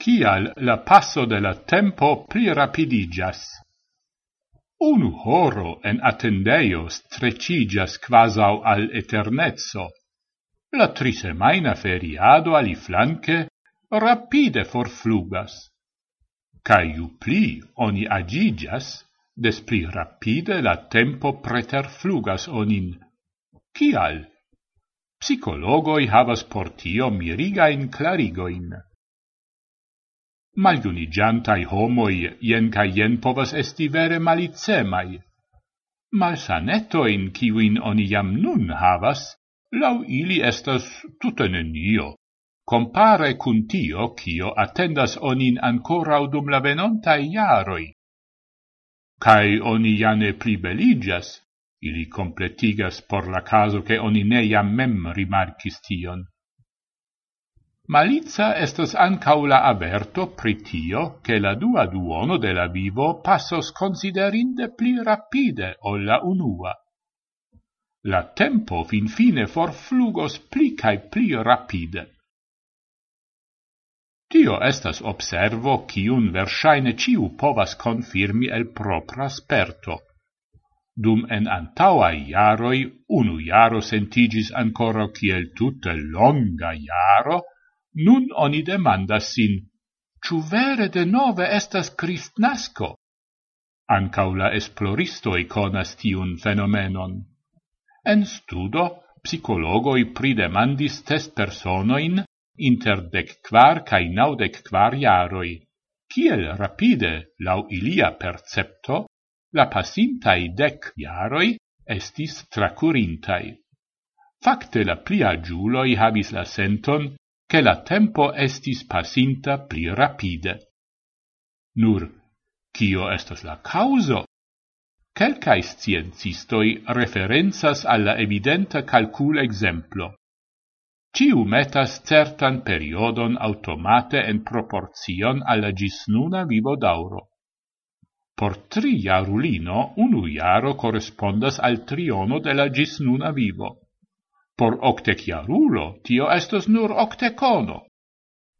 Cial la passo de la tempo pli rapidigas. Unu horo en attendeio strecigas quasau al eternezzo. La trisemaina feriado ali flanque rapide forflugas. Cai ju pli oni agigas, des pli rapide la tempo preterflugas onin. Cial? Psicologoi havas portio mirigain clarigoin maliunigiantai homoi jen ca jen povas esti vere malicemai. Malsanetoin, kiwin oni jam nun havas, lau ili estas tute nenio, compare cun tio, kio attendas onin ancora dum la venontai iaroi. Cai oni jane plibeligas, ili completigas por la caso che oni ne jam mem rimarcis tion. Malica estos ancau la averto pritio che la dua duono de la vivo passos considerinde pli rapide o la unua. La tempo fin fine forflugos pli cae pli rapide. Tio estas observo cium versaine ciu povas confirmi el propra sperto. Dum en antauai iaroi unu iaro sentigis ancora ciel tutte longa iaro, Nun oni demandas sin, ciu vere de nove estas Kristnasko? Ankaŭ la esploristoj konas tiun fenomenon. En studo, psicologoi pridemandis test personoin inter dec quar cae naudec quar iaroi, Ciel rapide, lau ilia percepto, la pasintai dec iaroi estis tracurintai. Fakte la plia giuloi habis la senton che la tempo estis passinta pli rapide. Nur, cio estos la causo? Quelcae sciencistoi referenzas alla evidenta calcul exemplo. Ciu metas certan periodon automate en proporcion alla gisnuna vivo d'auro. Por tri jarulino unu jaro correspondas al triono de la gisnuna vivo. Por octec jarulo tio estos nur octecono,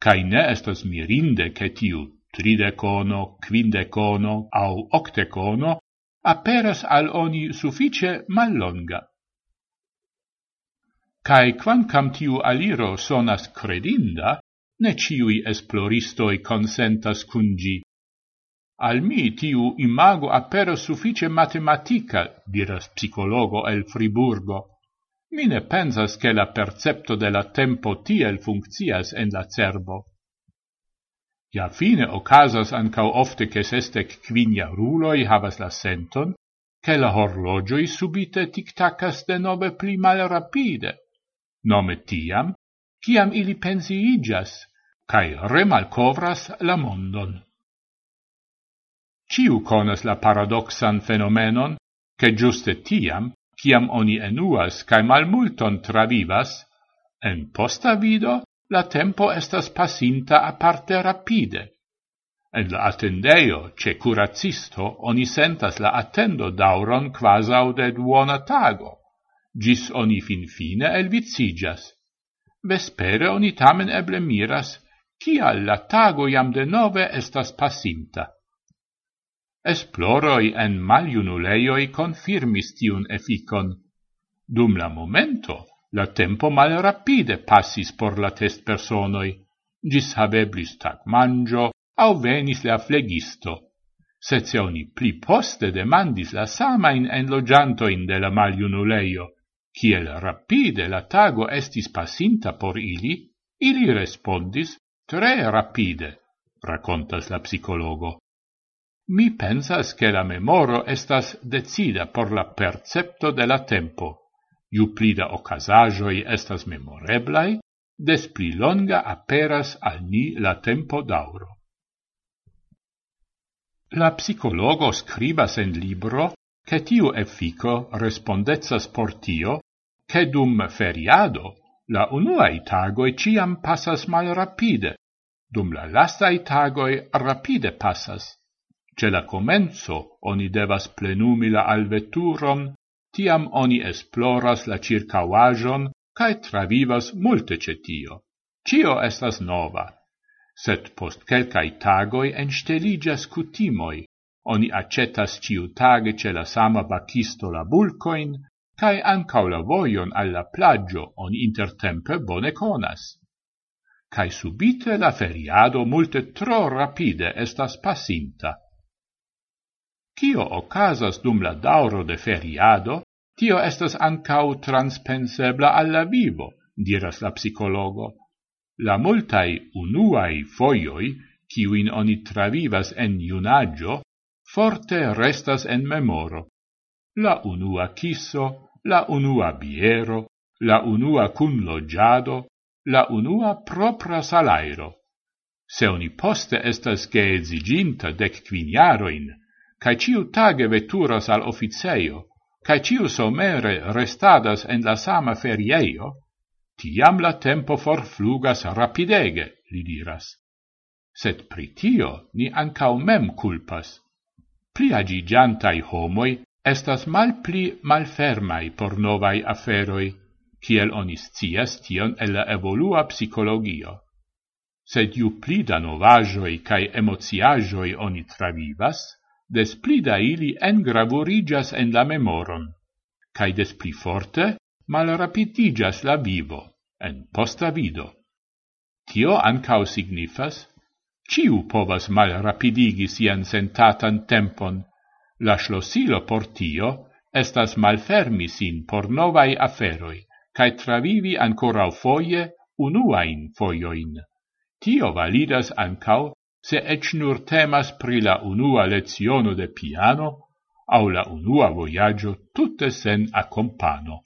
Cai ne estos mirinde che tiu tridecono, quindecono au octecono aperas al oni suffice mallonga. Cai quancam tiu aliro sonas credinda, ne ciui esploristoi consentas cungi. Al mi tiu imago aperas suffice matematica, diras psicologo el Friburgo. Mi ne pensas che la percepto de la tempo tiel funccias en la cerbo. Ja fine ocasas ancau ofte che sestec quinia ruloi havas la senton, che la horlogioi subite tic-tacas de nove pli mal rapide, nome tiam, ciam ili pensiigas, cae remalcovras la mondon. Ciu conas la paradoxan fenomenon, che giuste tiam ciam oni enuas cae malmulton travivas, en posta vido la tempo estas pasinta aparte rapide. En la attendeio, ce curacisto, oni sentas la attendo dauron quasau de duona tago, gis oni fin fine elvicigas. Vespere oni tamen eble miras, cial la tago jam de nove estas pasinta. Esploroi en maliunuleioi confirmis tiun efficon. Dum la momento, la tempo malrapide passis por la test personoi, gis habeblis tac mangio au venis la flegisto. Sed se oni pli poste demandis la samain enlogiantoin de la maliunuleio, kiel rapide la tago estis pasinta por ili, ili respondis tre rapide, racontas la psicologo. Mi pensas che la memoro estas decida por la percepto de la tempo. Ju pli da ocasajoi estas memoreblai, des pli longa aperas al ni la tempo dauro. La psicologo scribas en libro che tiu effico respondezas por tio che dum feriado la unuae tagoi ciam passas mal rapide, dum la lastae tagoi rapide passas. Ce la comenzo oni devas plenumi la alveturon, tiam oni esploras la circauajon cae travivas multe cetio. Cio estas nova, sed post quelcae tagoi ensteligas cutimoi, oni acetas ciutage ce la sama bacisto la bulcoin, cae ancau la voion alla plagio oni intertempe bone conas. Cae subite la feriado multe tro rapide estas passinta. Cio ocasas dum la dauro de feriado, tio estas ancau transpensebla alla vivo, diras la psicologo. La multai unuai foioi, ciuin oni travivas en iunaggio, forte restas en memoro. La unua kisso, la unua biero, la unua cunlogiado, la unua propra salairo. Se oni poste estas ge exiginta dec quiniaroin, cae ciu tage veturas al officeio, cae ciu somere restadas en la sama ferieio, tiam la tempo forflugas rapidege, li diras. Sed pritio ni ancau mem culpas. Pli agigiantai homoi estas mal pli malfermai por novai aferoi, kiel onis cias tion el la evolua psicologio. Sed ju pli da novajoi cae emociajoi oni travivas, des pli da ili engravurigas en la memoron, cae des pli forte mal rapidigas la vivo, en posta vido. Tio ancao signifas, ciu povas malrapidigi sian sentatan tempon, la slosilo por tio estas malfermi sin por novai aferoi, cae travivi ancora foie unuain foioin. Tio validas ancao se ec nur temas pri la unua leziono de piano au la unua voyaggio tutte sen accompano.